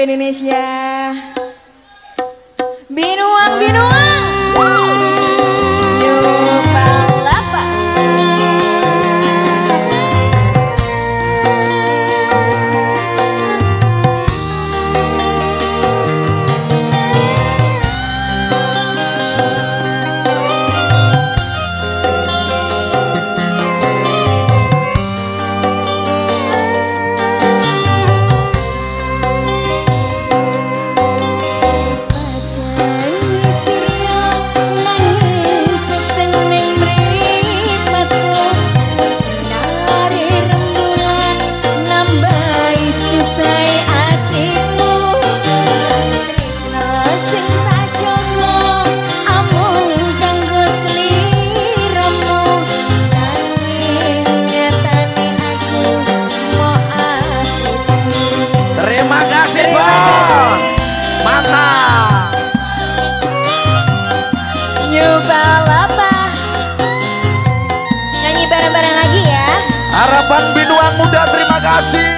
Indonesia. Terima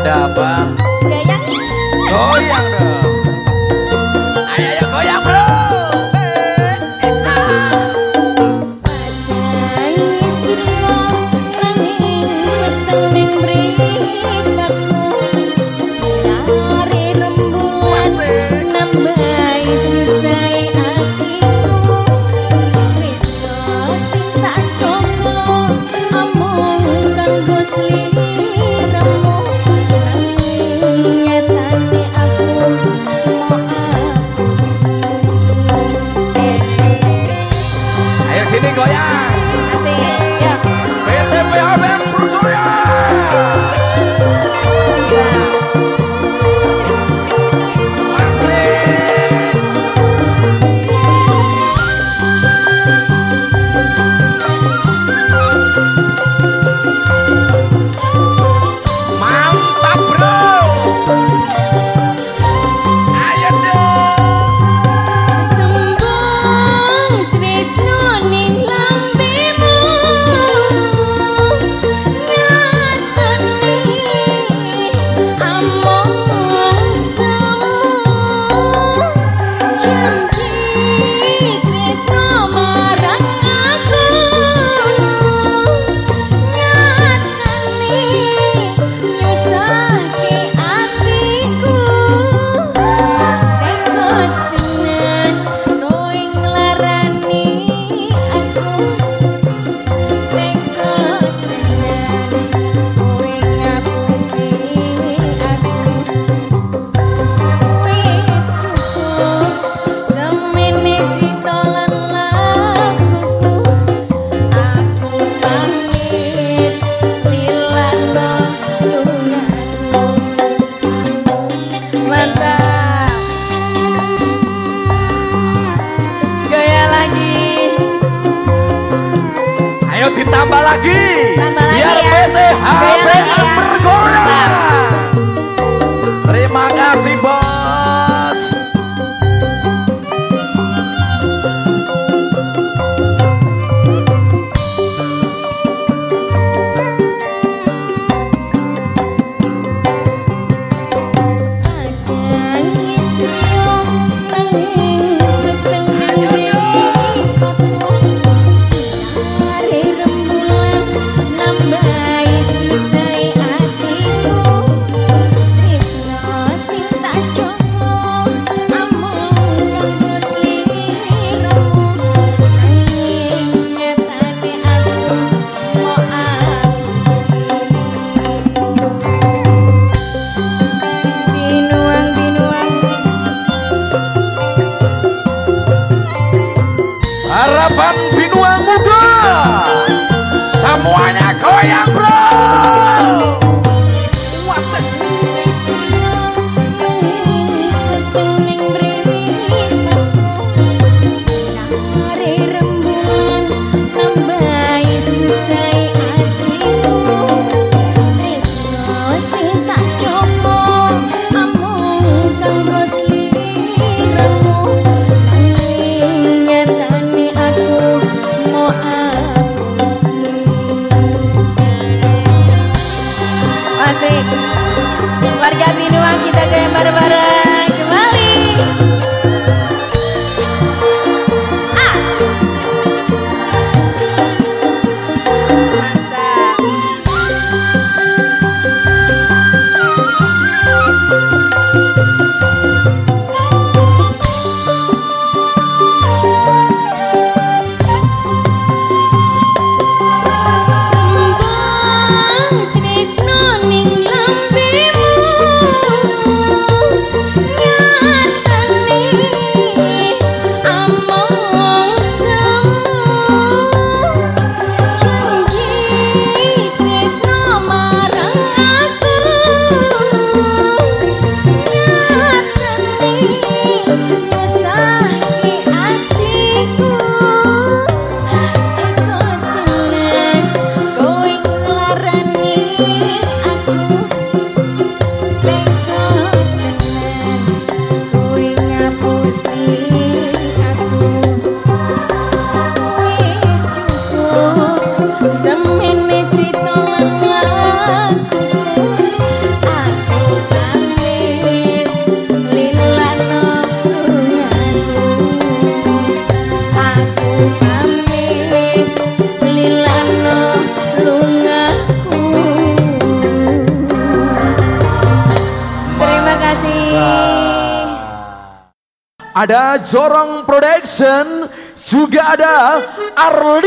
ada apa? Goyang goyang dong. Asik Warga Binuang kita goyang bareng-bareng arruinarlo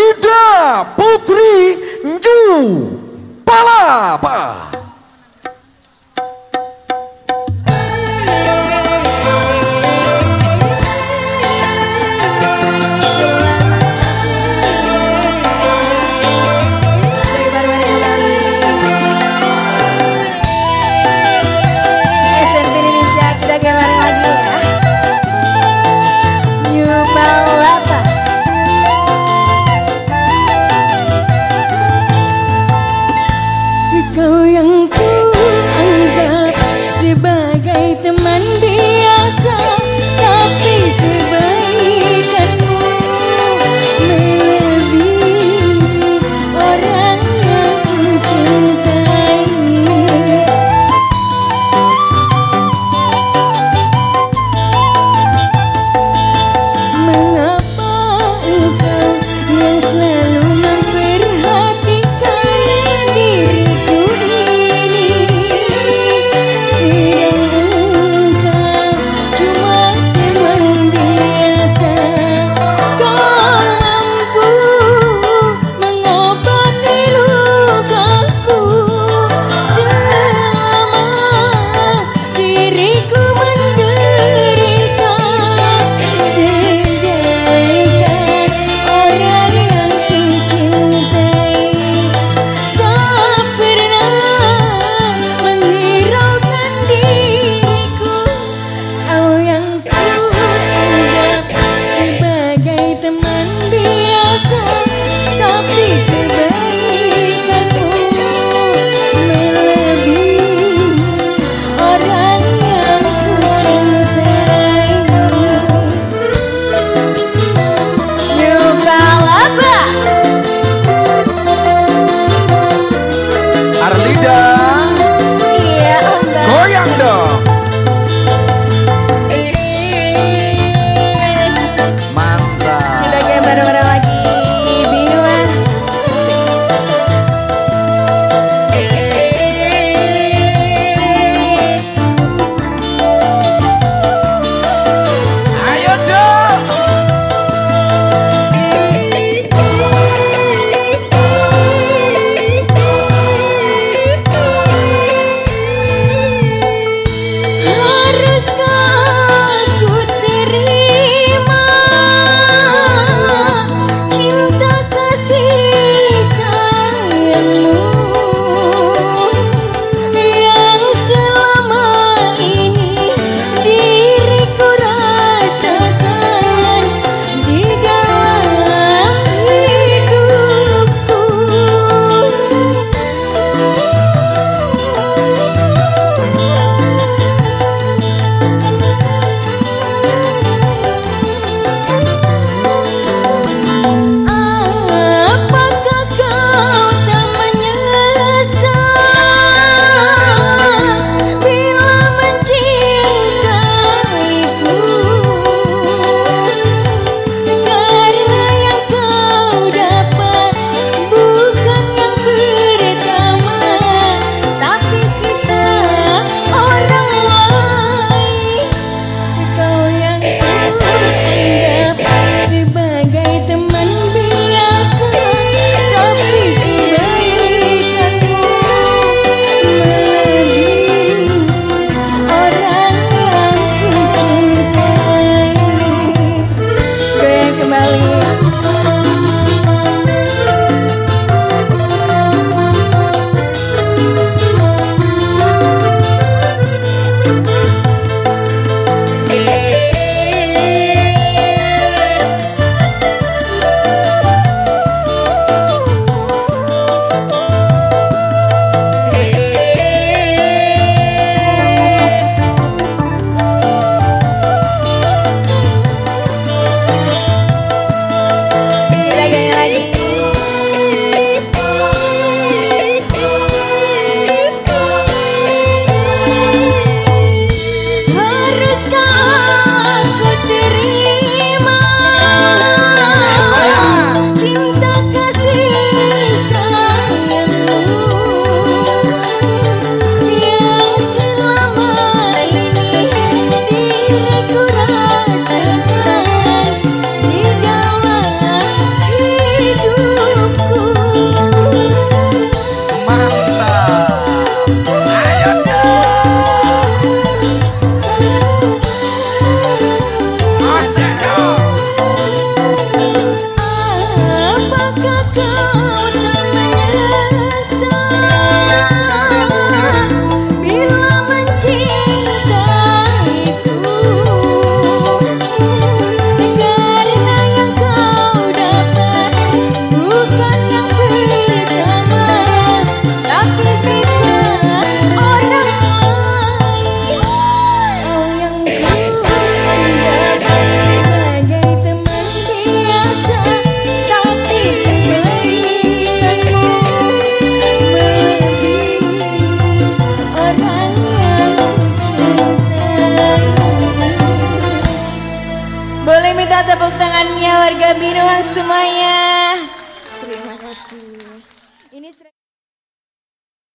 die.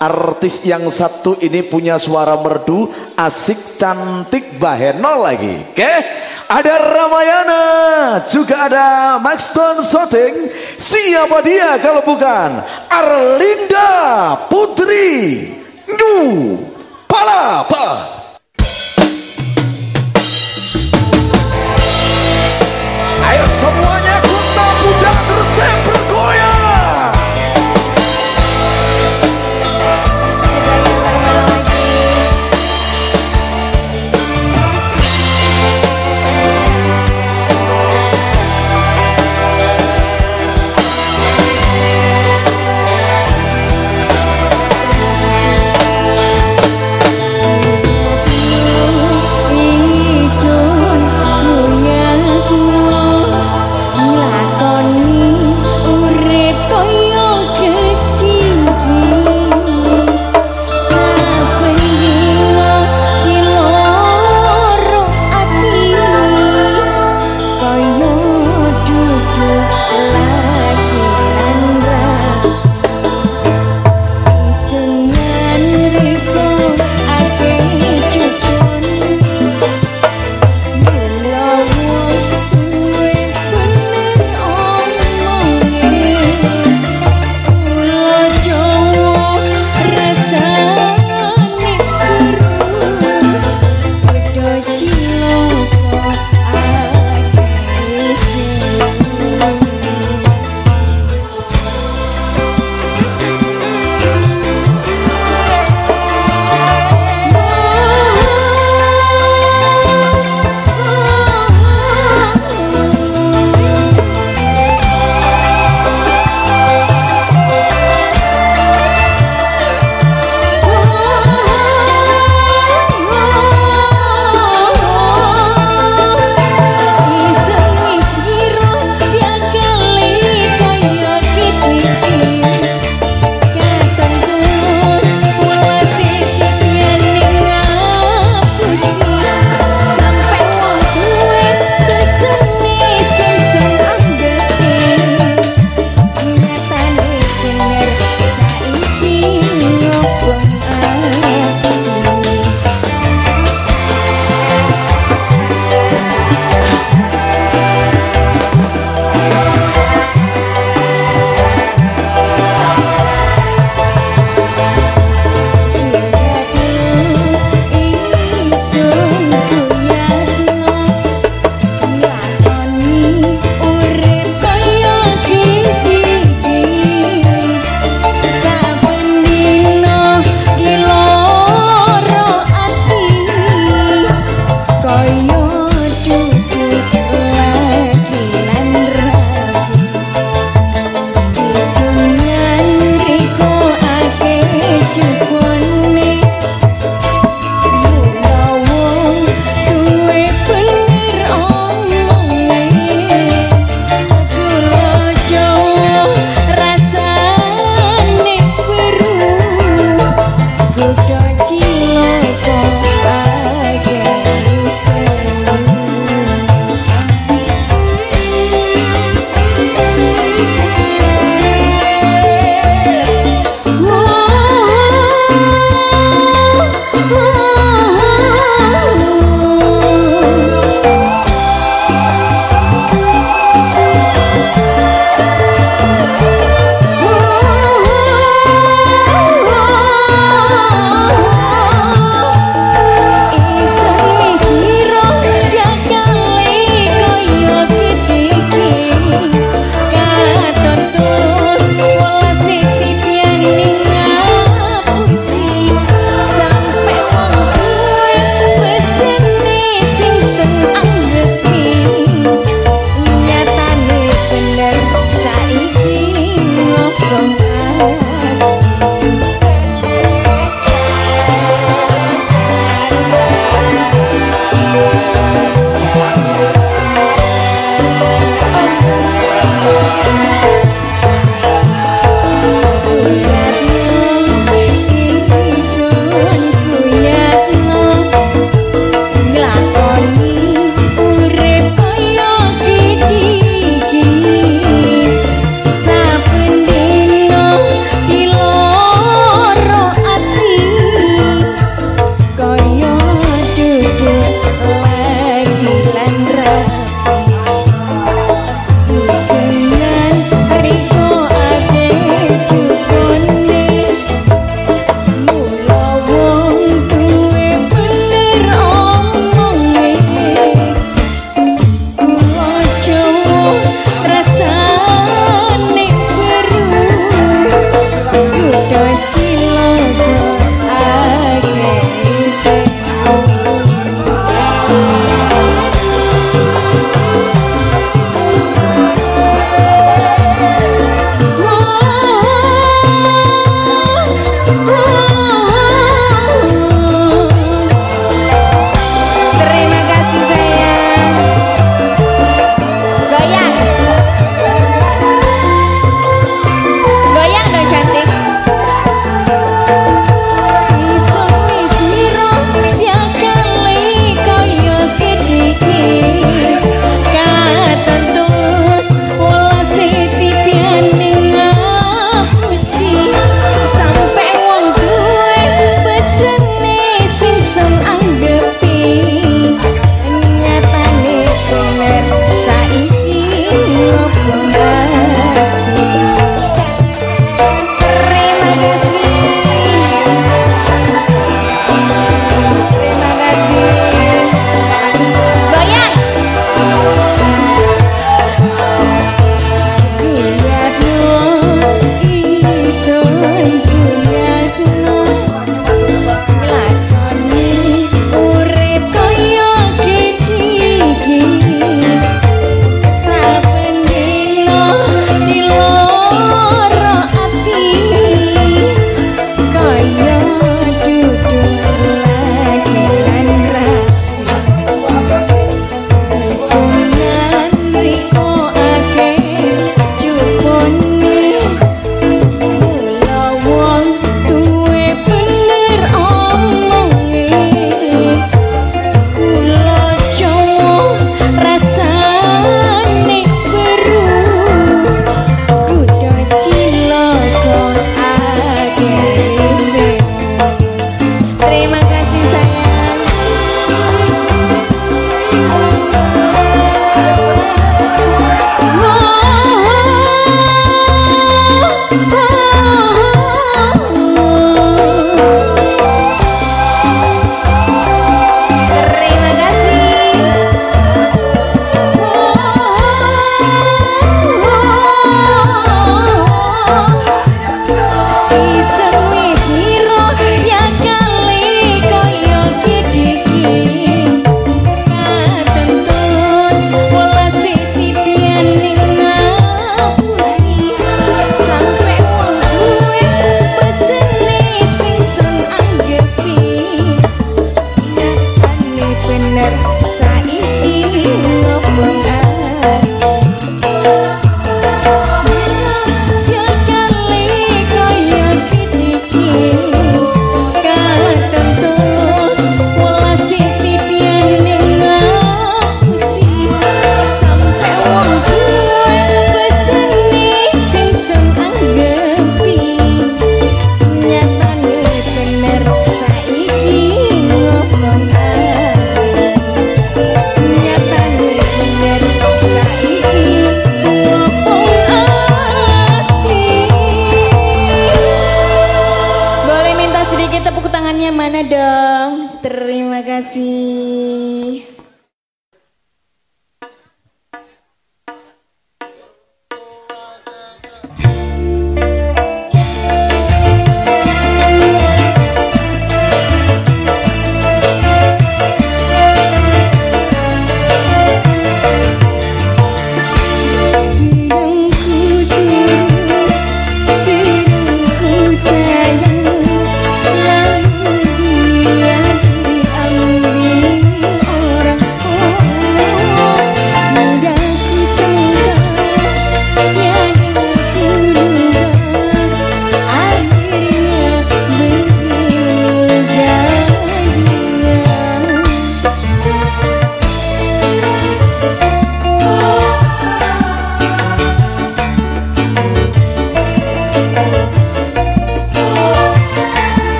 Artis yang satu ini punya suara merdu, asik, cantik, baheno lagi. Oke, ada Ramayana, juga ada Maxton Soting. Siapa dia kalau bukan Arlinda Putri New Palapa. tangannya mana dong? Terima kasih.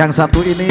Yang satu ini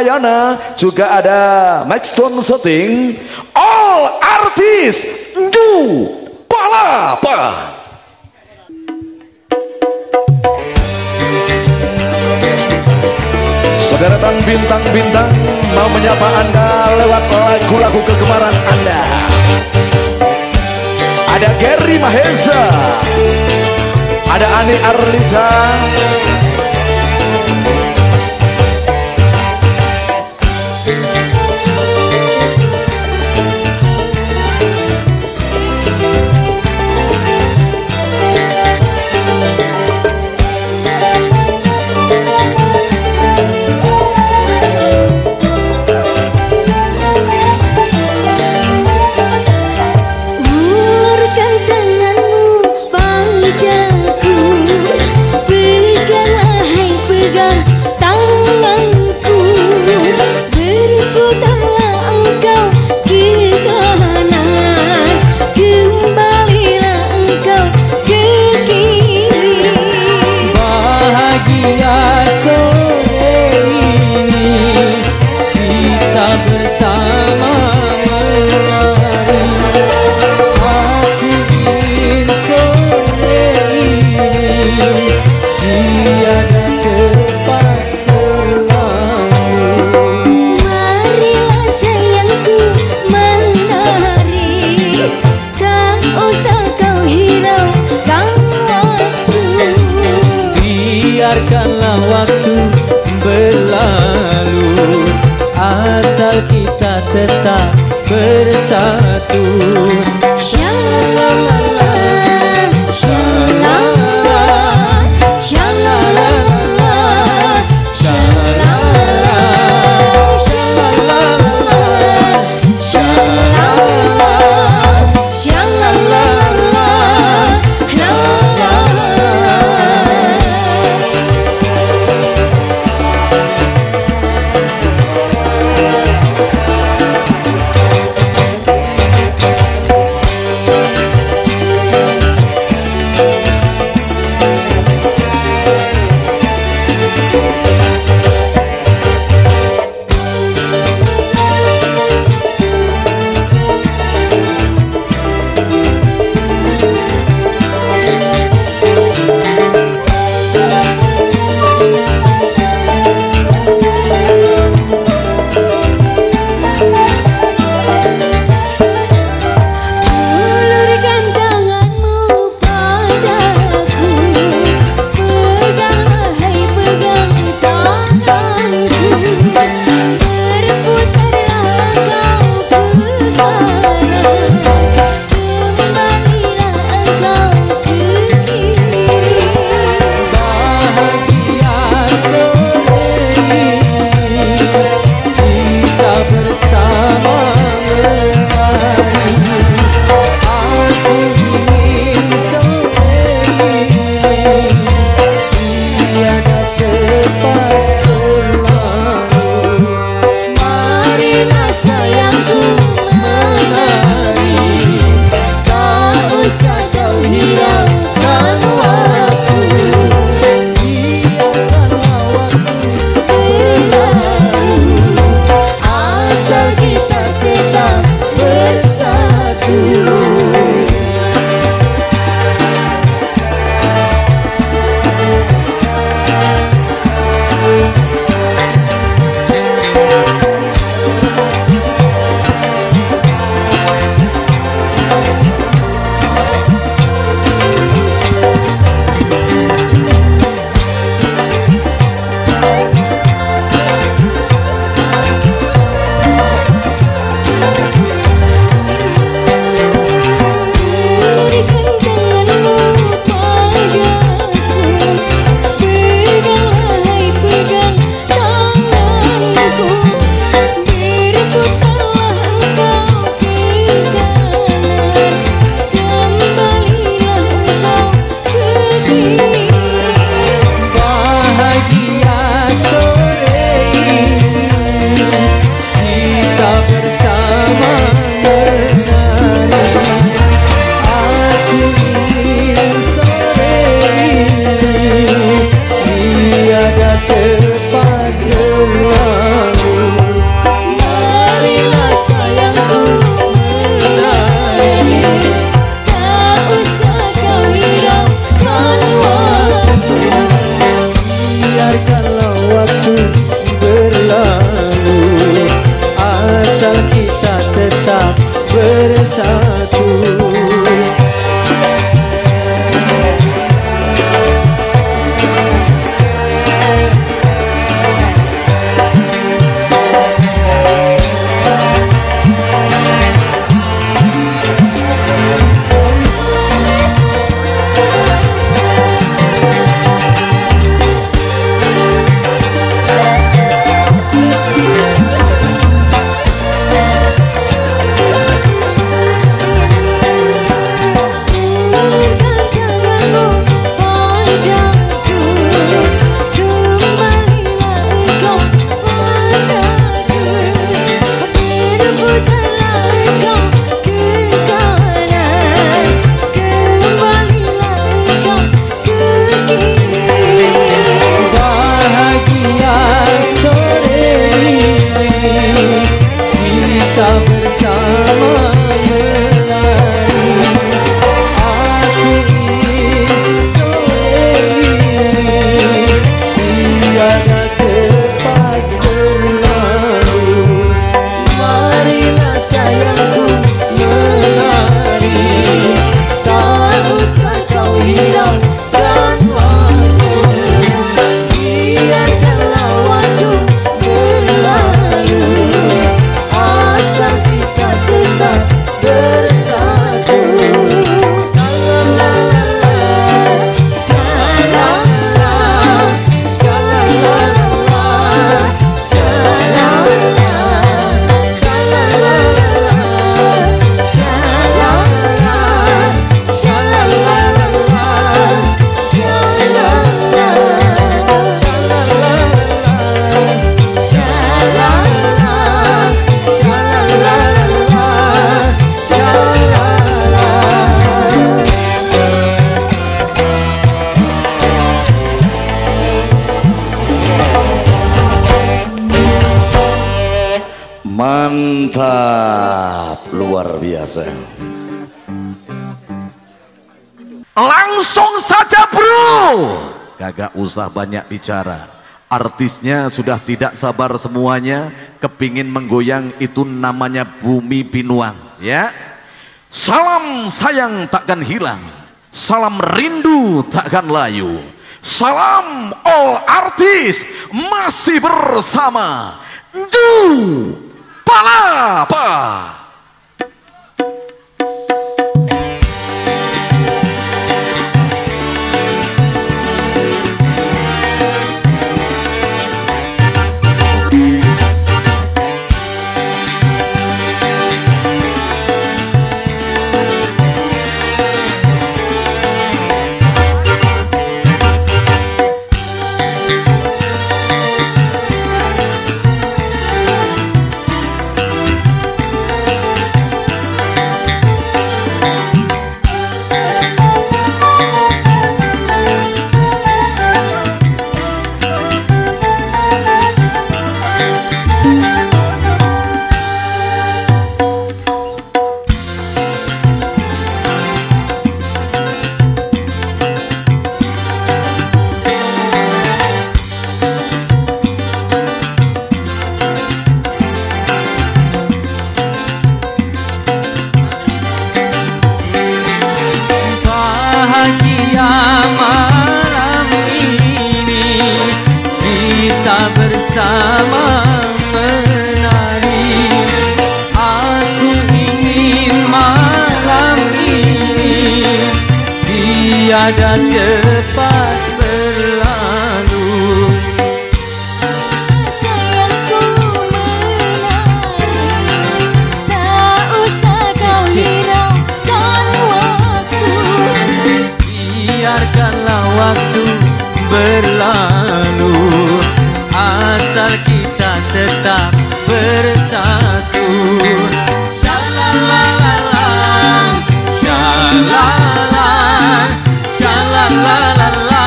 Ramayana, juga ada Maxton Setting, All Artis Du Palapa. Sederetan bintang-bintang mau menyapa Anda lewat lagu-lagu kegemaran Anda. Ada Gary Maheza, ada Ani Arlita, 远 bersatu. Shalala, shalala, usah banyak bicara. Artisnya sudah tidak sabar semuanya. Kepingin menggoyang itu namanya Bumi Binuang. Ya. Salam sayang takkan hilang. Salam rindu takkan layu. Salam all artis masih bersama Du Palapa. Berlalu Asal kita tetap bersatu. Shalalalala Shalala Shalalalala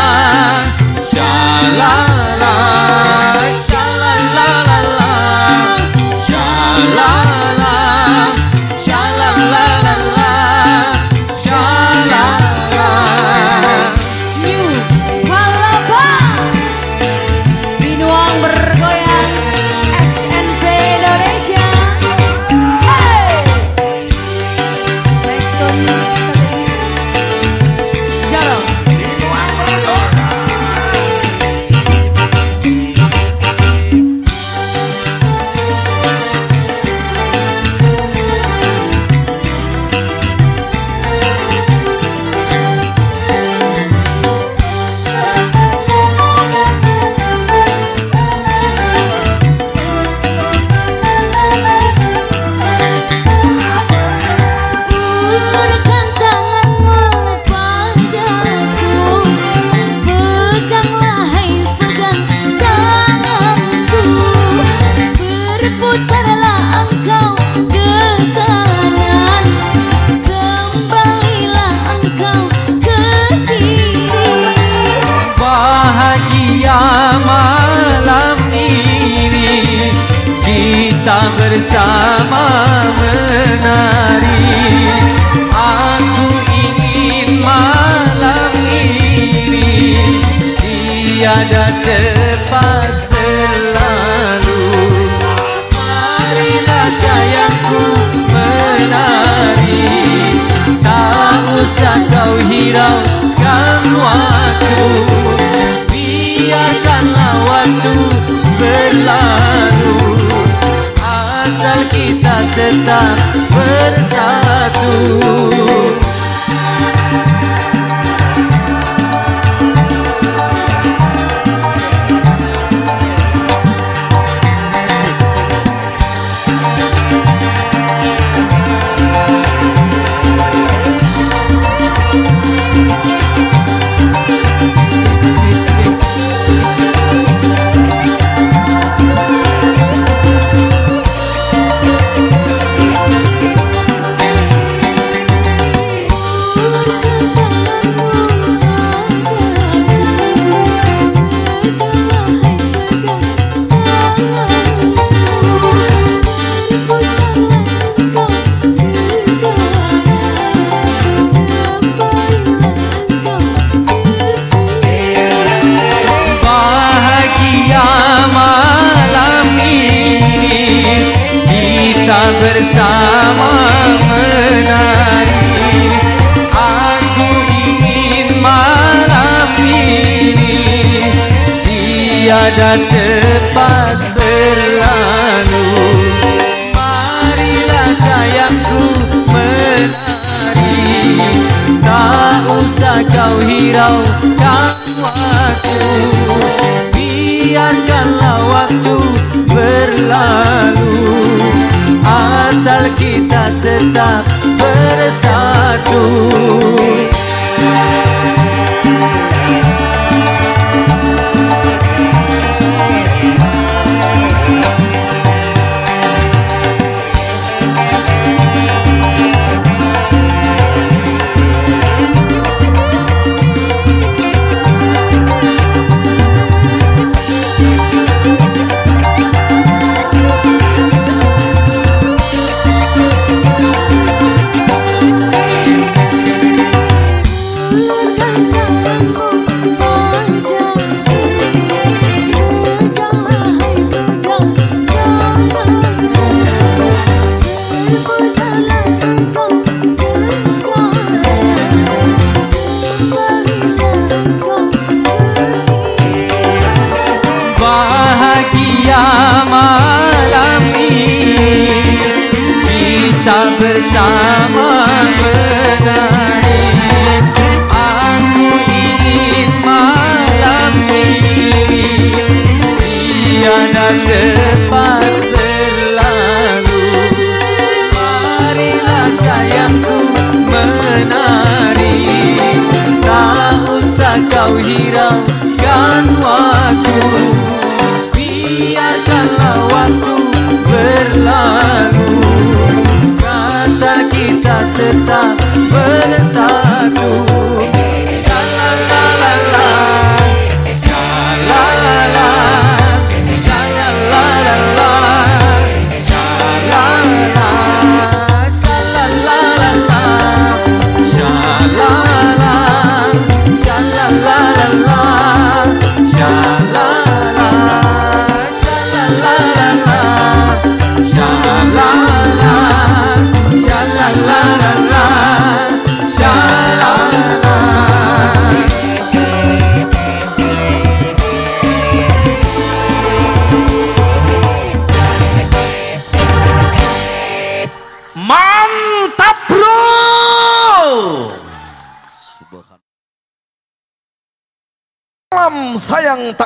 Shalala Shalalalala. Shalala Cepat berlalu. Marilah sayangku menari. Tak usah kau hiraukan waktu. Biarkanlah waktu berlalu. Asal kita tetap bersatu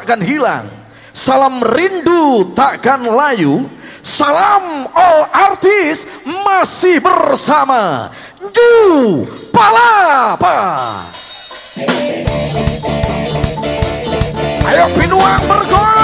takkan hilang. Salam rindu takkan layu. Salam all artis masih bersama. Ju Palapa. Ayo pinuang bergoyang